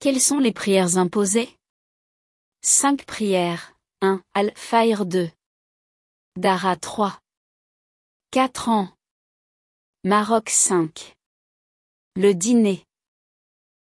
Quelles sont les prières imposées? 5 prières. 1. Al-Fayr 2. Dara 3. 4 ans. Maroc 5. Le dîner.